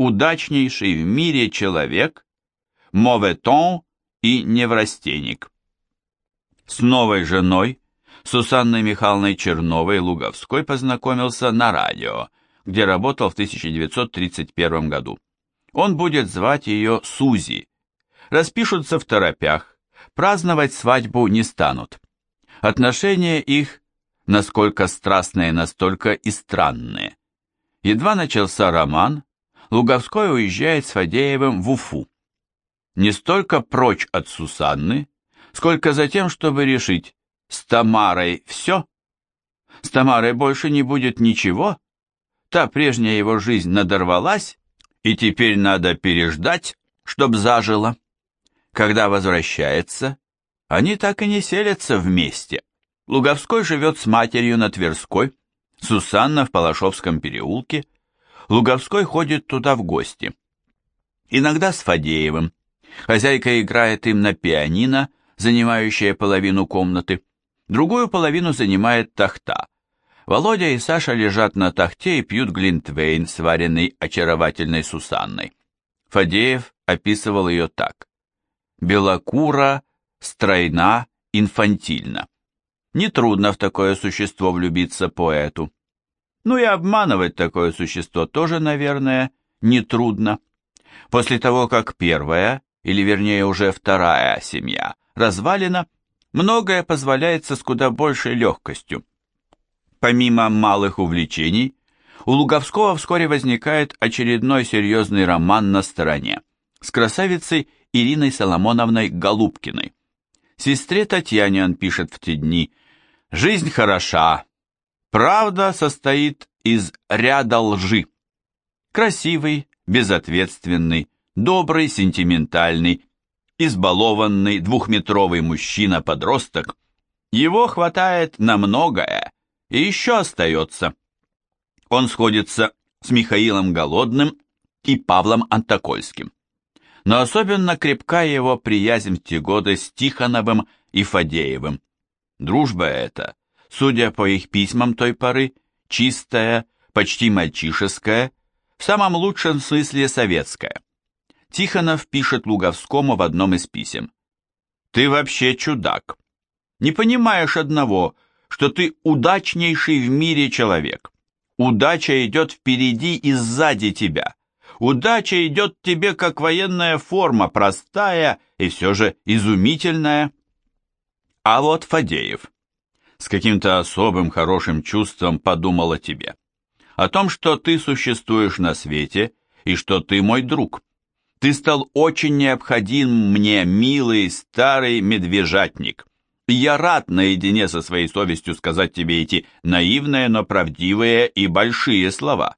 удачнейший в мире человек, моветон и неврастенник. С новой женой, Сусанной Михайловной Черновой Луговской познакомился на радио, где работал в 1931 году. Он будет звать ее Сузи. Распишутся в торопях, праздновать свадьбу не станут. Отношения их, насколько страстные, настолько и странные. Едва начался роман, Луговской уезжает с Фадеевым в Уфу. Не столько прочь от Сусанны, сколько за тем, чтобы решить, с Тамарой все? С Тамарой больше не будет ничего? Та прежняя его жизнь надорвалась, и теперь надо переждать, чтоб зажила. Когда возвращается, они так и не селятся вместе. Луговской живет с матерью на Тверской, Сусанна в Палашовском переулке. Луговской ходит туда в гости. Иногда с Фадеевым. Хозяйка играет им на пианино, занимающее половину комнаты. Другую половину занимает тахта. Володя и Саша лежат на тахте и пьют глинтвейн, сваренный очаровательной Сусанной. Фадеев описывал ее так. Белокура, стройна, инфантильна. Нетрудно в такое существо влюбиться поэту. Ну и обманывать такое существо тоже, наверное, нетрудно. После того, как первая, или вернее уже вторая семья, развалена, многое позволяется с куда большей легкостью. Помимо малых увлечений, у Луговского вскоре возникает очередной серьезный роман на стороне с красавицей Ириной Соломоновной Голубкиной. Сестре Татьяне он пишет в те дни «Жизнь хороша, правда состоит из ряда лжи. Красивый, безответственный, добрый, сентиментальный, избалованный двухметровый мужчина-подросток. Его хватает на многое, и еще остается. Он сходится с Михаилом Голодным и Павлом Антокольским. Но особенно крепка его приязнь в те годы с Тихоновым и Фадеевым. Дружба эта, судя по их письмам той поры, чистая, почти мальчишеская, в самом лучшем смысле советская. Тихонов пишет Луговскому в одном из писем. «Ты вообще чудак. Не понимаешь одного, что ты удачнейший в мире человек. Удача идет впереди и сзади тебя. Удача идет тебе как военная форма, простая и все же изумительная». А вот Фадеев с каким-то особым хорошим чувством подумал о тебе. О том, что ты существуешь на свете и что ты мой друг. Ты стал очень необходим мне, милый старый медвежатник. Я рад наедине со своей совестью сказать тебе эти наивные, но правдивые и большие слова.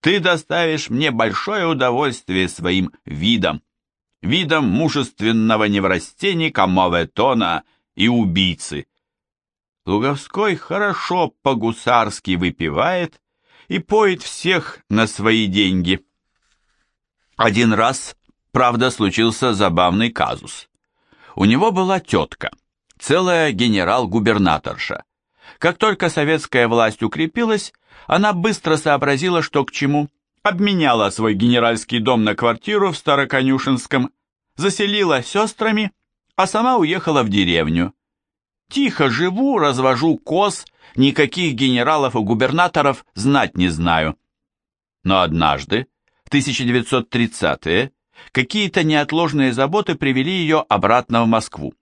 Ты доставишь мне большое удовольствие своим видом, видом мужественного неврастенника, моветона и убийцы. Луговской хорошо по-гусарски выпивает и поет всех на свои деньги. Один раз, правда, случился забавный казус. У него была тетка, целая генерал-губернаторша. Как только советская власть укрепилась, она быстро сообразила, что к чему, обменяла свой генеральский дом на квартиру в Староконюшенском, заселила сестрами, а сама уехала в деревню. Тихо живу, развожу коз, никаких генералов и губернаторов знать не знаю. Но однажды, в 1930-е какие-то неотложные заботы привели ее обратно в Москву.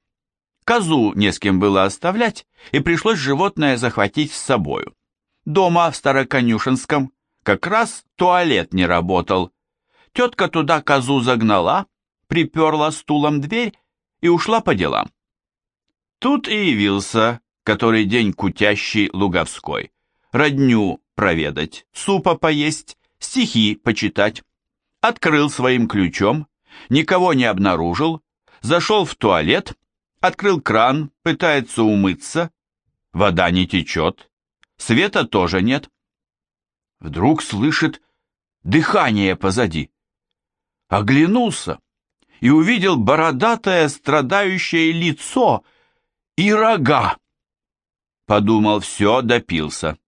Козу не с кем было оставлять, и пришлось животное захватить с собою. Дома в Староконюшенском как раз туалет не работал. Тетка туда козу загнала, приперла стулом дверь и ушла по делам. Тут и явился, который день кутящий Луговской. Родню проведать, супа поесть, стихи почитать. Открыл своим ключом, никого не обнаружил, зашел в туалет, открыл кран, пытается умыться. Вода не течет, света тоже нет. Вдруг слышит дыхание позади. Оглянулся и увидел бородатое страдающее лицо и рога. Подумал, все, допился.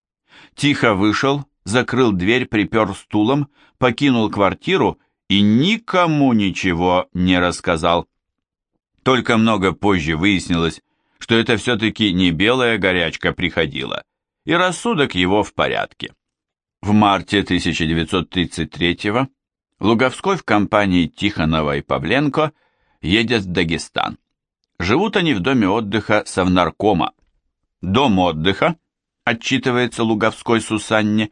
Тихо вышел, закрыл дверь, припер стулом, покинул квартиру и никому ничего не рассказал. Только много позже выяснилось, что это все-таки не белая горячка приходила, и рассудок его в порядке. В марте 1933-го Луговской в компании Тихонова и Павленко едет в Дагестан. Живут они в доме отдыха Совнаркома. Дом отдыха, отчитывается Луговской Сусанне,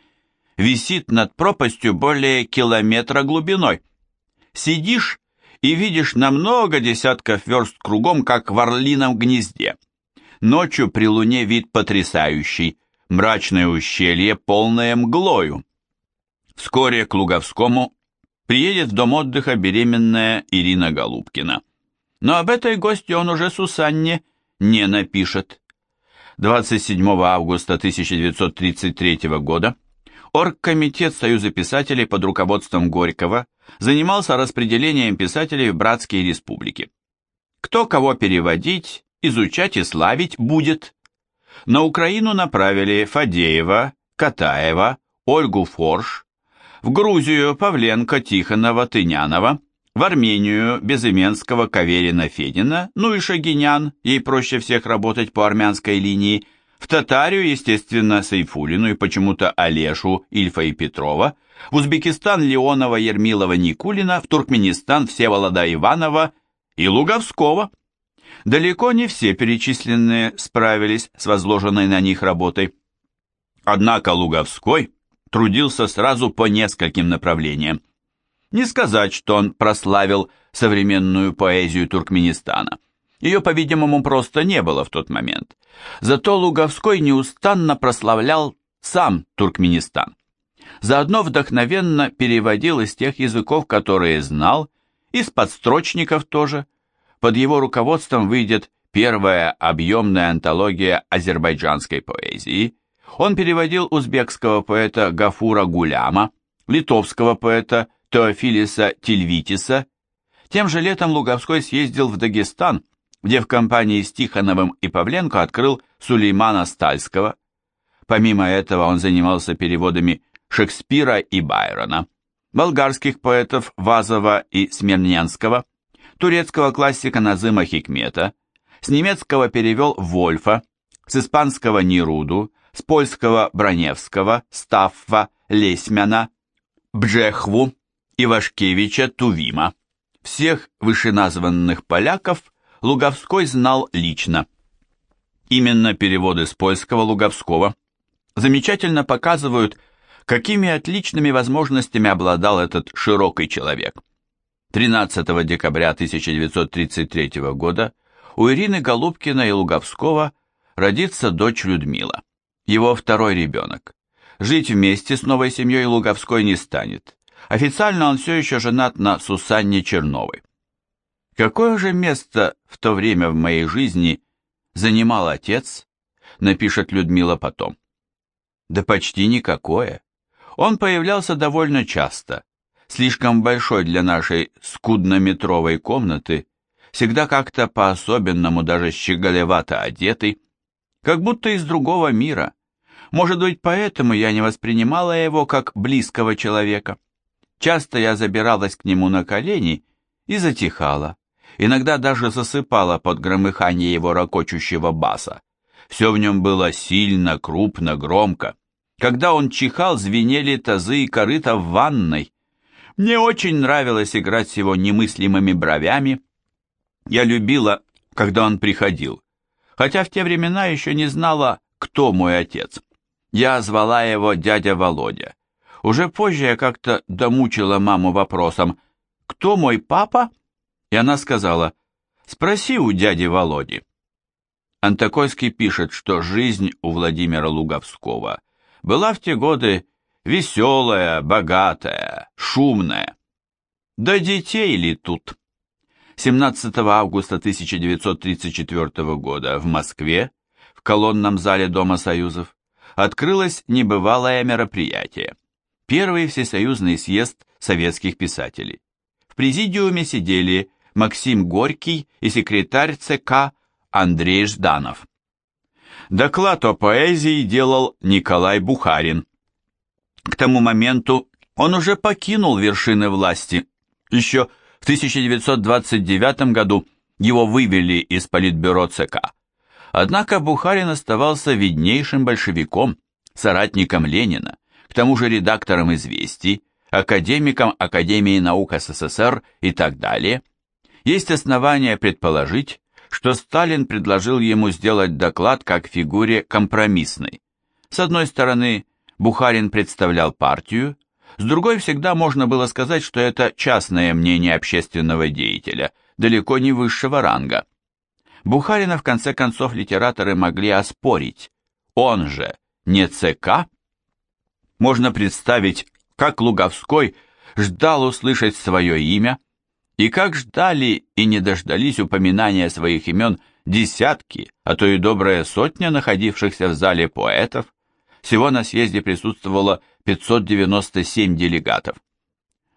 висит над пропастью более километра глубиной. Сидишь и видишь на много десятков верст кругом, как в орлином гнезде. Ночью при луне вид потрясающий, мрачное ущелье, полное мглою. Вскоре к Луговскому приедет в дом отдыха беременная Ирина Голубкина. Но об этой гости он уже Сусанне не напишет. 27 августа 1933 года Оргкомитет Союза писателей под руководством Горького занимался распределением писателей в братские республики. Кто кого переводить, изучать и славить будет. На Украину направили Фадеева, Катаева, Ольгу Форш, в Грузию Павленко, Тихонова, Тынянова, в Армению Безыменского, Каверина, Федина, ну и Шагинян, ей проще всех работать по армянской линии, в Татарию, естественно, Сайфулину и почему-то Олешу, Ильфа и Петрова, в Узбекистан Леонова, Ермилова, Никулина, в Туркменистан Всеволода Иванова и Луговского. Далеко не все перечисленные справились с возложенной на них работой. Однако Луговской трудился сразу по нескольким направлениям. Не сказать, что он прославил современную поэзию Туркменистана. Ее, по-видимому, просто не было в тот момент. Зато Луговской неустанно прославлял сам Туркменистан. Заодно вдохновенно переводил из тех языков, которые знал, из подстрочников тоже. Под его руководством выйдет первая объемная антология азербайджанской поэзии. Он переводил узбекского поэта Гафура Гуляма, литовского поэта Теофилиса Тильвитиса. Тем же летом Луговской съездил в Дагестан, где в компании с Тихоновым и Павленко открыл Сулеймана Стальского. Помимо этого он занимался переводами Шекспира и Байрона, болгарских поэтов Вазова и Смирненского, турецкого классика Назыма Хикмета, с немецкого перевел Вольфа, с испанского Неруду, с польского Броневского, Стаффа, Лесьмяна, Бджехву, Ивашкевича Тувима. Всех вышеназванных поляков Луговской знал лично. Именно переводы с польского Луговского замечательно показывают, какими отличными возможностями обладал этот широкий человек. 13 декабря 1933 года у Ирины Голубкина и Луговского родится дочь Людмила, его второй ребенок. Жить вместе с новой семьей Луговской не станет. Официально он все еще женат на Сусанне Черновой. Какое же место в то время в моей жизни занимал отец, напишет Людмила потом. Да почти никакое. Он появлялся довольно часто, слишком большой для нашей скудно-метровой комнаты, всегда как-то по-особенному даже щеголевато одетый, как будто из другого мира. Может быть, поэтому я не воспринимала его как близкого человека. Часто я забиралась к нему на колени и затихала, иногда даже засыпала под громыхание его ракочущего баса. Все в нем было сильно, крупно, громко. Когда он чихал, звенели тазы и корыта в ванной. Мне очень нравилось играть с его немыслимыми бровями. Я любила, когда он приходил, хотя в те времена еще не знала, кто мой отец. Я звала его дядя Володя. Уже позже я как-то домучила маму вопросом «Кто мой папа?» И она сказала «Спроси у дяди Володи». Антокойский пишет, что жизнь у Владимира Луговского была в те годы веселая, богатая, шумная. Да детей ли тут? 17 августа 1934 года в Москве, в колонном зале Дома Союзов, открылось небывалое мероприятие первый всесоюзный съезд советских писателей. В президиуме сидели Максим Горький и секретарь ЦК Андрей Жданов. Доклад о поэзии делал Николай Бухарин. К тому моменту Он уже покинул вершины власти. Еще в 1929 году его вывели из политбюро ЦК. Однако Бухарин оставался виднейшим большевиком, соратником Ленина, к тому же редактором «Известий», академиком Академии наук СССР и так далее. Есть основания предположить, что Сталин предложил ему сделать доклад как фигуре компромиссной. С одной стороны, Бухарин представлял партию, с другой всегда можно было сказать, что это частное мнение общественного деятеля, далеко не высшего ранга. Бухарина в конце концов литераторы могли оспорить. Он же не ЦК? Можно представить, как Луговской ждал услышать свое имя, и как ждали и не дождались упоминания своих имен десятки, а то и добрая сотня находившихся в зале поэтов. Всего на съезде присутствовало 597 делегатов.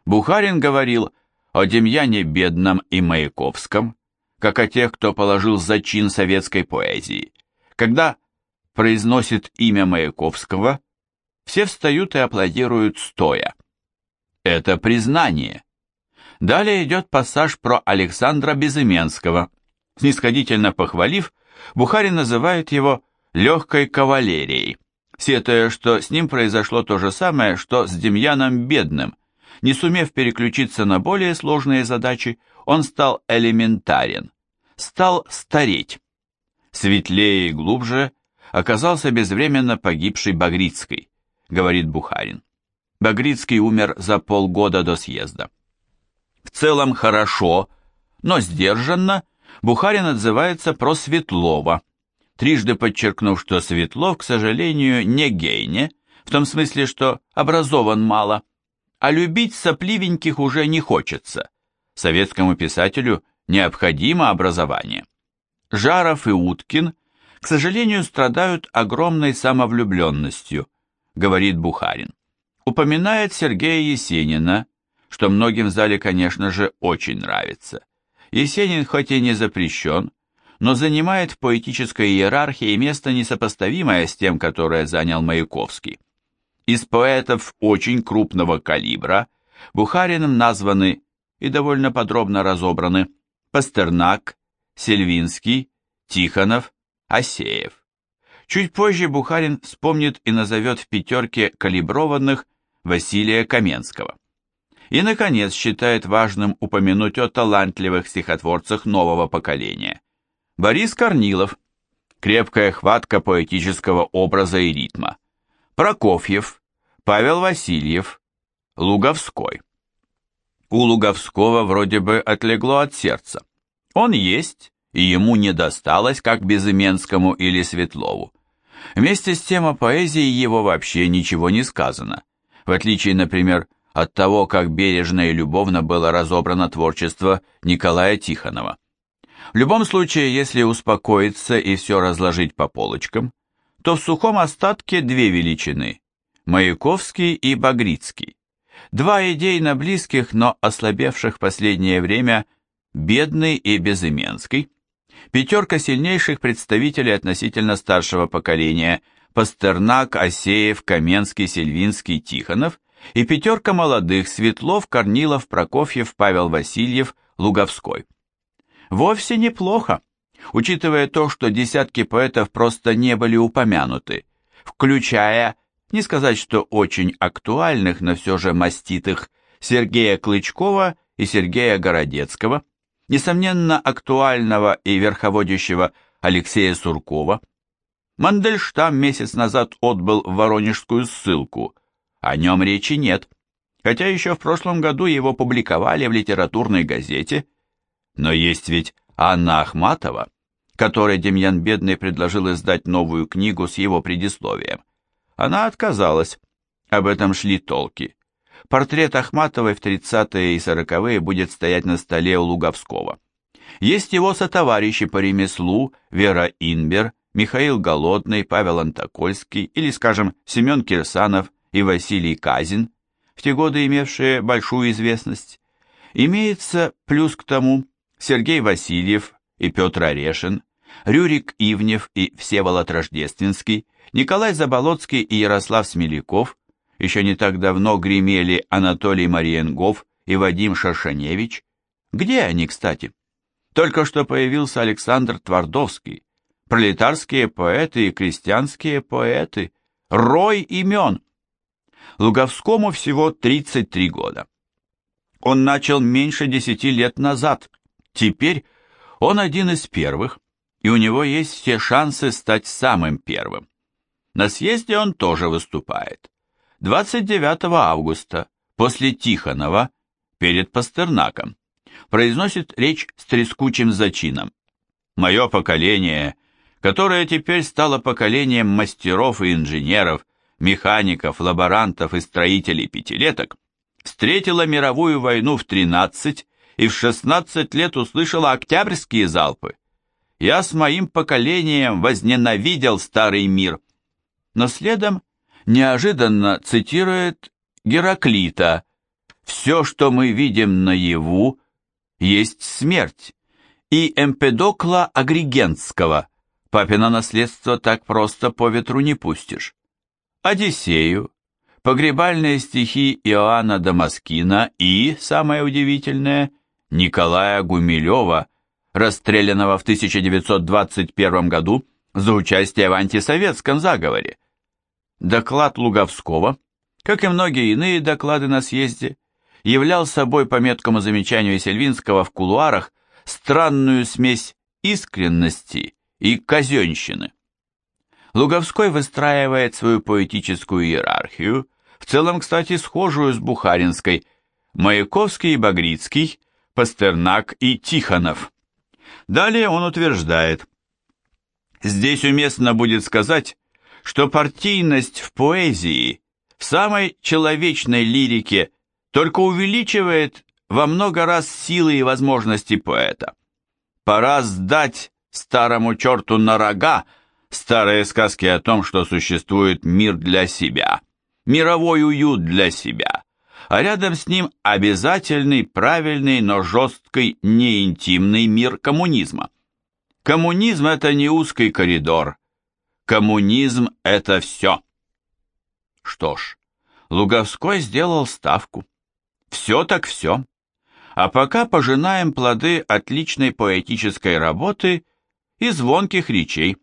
Бухарин говорил о Демьяне Бедном и Маяковском, как о тех, кто положил зачин советской поэзии. Когда произносит имя Маяковского, все встают и аплодируют стоя. Это признание. Далее идет пассаж про Александра Безыменского. Снисходительно похвалив, Бухарин называет его «легкой кавалерией», сетуя, что с ним произошло то же самое, что с Демьяном Бедным. Не сумев переключиться на более сложные задачи, он стал элементарен, стал стареть. Светлее и глубже оказался безвременно погибший Багрицкий, говорит Бухарин. Багрицкий умер за полгода до съезда. В целом хорошо, но сдержанно Бухарин отзывается про Светлова, трижды подчеркнув, что Светлов, к сожалению, не гейне, в том смысле, что образован мало, а любить сопливеньких уже не хочется. Советскому писателю необходимо образование. Жаров и Уткин, к сожалению, страдают огромной самовлюбленностью, говорит Бухарин. Упоминает Сергея Есенина, что многим в зале, конечно же, очень нравится. Есенин хоть и не запрещен, но занимает в поэтической иерархии место несопоставимое с тем, которое занял Маяковский. Из поэтов очень крупного калибра Бухариным названы и довольно подробно разобраны Пастернак, Сельвинский, Тихонов, Асеев. Чуть позже Бухарин вспомнит и назовет в пятерке калиброванных Василия Каменского. И, наконец, считает важным упомянуть о талантливых стихотворцах нового поколения. Борис Корнилов, крепкая хватка поэтического образа и ритма. Прокофьев, Павел Васильев, Луговской. У Луговского вроде бы отлегло от сердца. Он есть, и ему не досталось, как Безыменскому или Светлову. Вместе с тем о поэзии его вообще ничего не сказано, в отличие, например, от того, как бережно и любовно было разобрано творчество Николая Тихонова. В любом случае, если успокоиться и все разложить по полочкам, то в сухом остатке две величины – Маяковский и Багрицкий. Два идейно близких, но ослабевших последнее время Бедный и Безыменский, пятерка сильнейших представителей относительно старшего поколения Пастернак, Осеев, Каменский, Сельвинский, Тихонов и пятерка молодых Светлов, Корнилов, Прокофьев, Павел Васильев, Луговской. Вовсе неплохо, учитывая то, что десятки поэтов просто не были упомянуты, включая не сказать, что очень актуальных, но все же маститых, Сергея Клычкова и Сергея Городецкого, несомненно актуального и верховодящего Алексея Суркова. Мандельштам месяц назад отбыл в Воронежскую ссылку, о нем речи нет, хотя еще в прошлом году его публиковали в литературной газете, но есть ведь Анна Ахматова, которой Демьян Бедный предложил издать новую книгу с его предисловием. Она отказалась. Об этом шли толки. Портрет Ахматовой в 30-е и 40-е будет стоять на столе у Луговского. Есть его сотоварищи по ремеслу Вера Инбер, Михаил Голодный, Павел Антокольский или, скажем, Семен Кирсанов и Василий Казин, в те годы имевшие большую известность. Имеется плюс к тому Сергей Васильев и Петр Орешин, Рюрик Ивнев и Всеволод Рождественский, Николай Заболоцкий и Ярослав Смеляков, еще не так давно гремели Анатолий Мариенгов и Вадим Шершеневич. Где они, кстати? Только что появился Александр Твардовский, пролетарские поэты и крестьянские поэты, рой имен. Луговскому всего 33 года. Он начал меньше десяти лет назад. Теперь он один из первых, и у него есть все шансы стать самым первым. На съезде он тоже выступает. 29 августа, после Тихонова, перед Пастернаком, произносит речь с трескучим зачином. «Мое поколение, которое теперь стало поколением мастеров и инженеров, механиков, лаборантов и строителей пятилеток, встретила мировую войну в 13 и в 16 лет услышала октябрьские залпы. Я с моим поколением возненавидел старый мир. Но следом неожиданно цитирует Гераклита «Все, что мы видим наяву, есть смерть» и Эмпедокла Агригентского «Папино наследство так просто по ветру не пустишь». Одиссею, погребальные стихи Иоанна Дамаскина и, самое удивительное, Николая Гумилева, расстрелянного в 1921 году за участие в антисоветском заговоре. Доклад Луговского, как и многие иные доклады на съезде, являл собой, по меткому замечанию Сельвинского в кулуарах, странную смесь искренности и казенщины. Луговской выстраивает свою поэтическую иерархию, в целом, кстати, схожую с Бухаринской, Маяковский и Багрицкий, Пастернак и Тихонов. Далее он утверждает, здесь уместно будет сказать, что партийность в поэзии, в самой человечной лирике, только увеличивает во много раз силы и возможности поэта. Пора сдать старому черту на рога старые сказки о том, что существует мир для себя, мировой уют для себя, а рядом с ним обязательный, правильный, но жесткий, неинтимный мир коммунизма. Коммунизм – это не узкий коридор. Коммунизм – это все. Что ж, Луговской сделал ставку. Все так все. А пока пожинаем плоды отличной поэтической работы и звонких речей.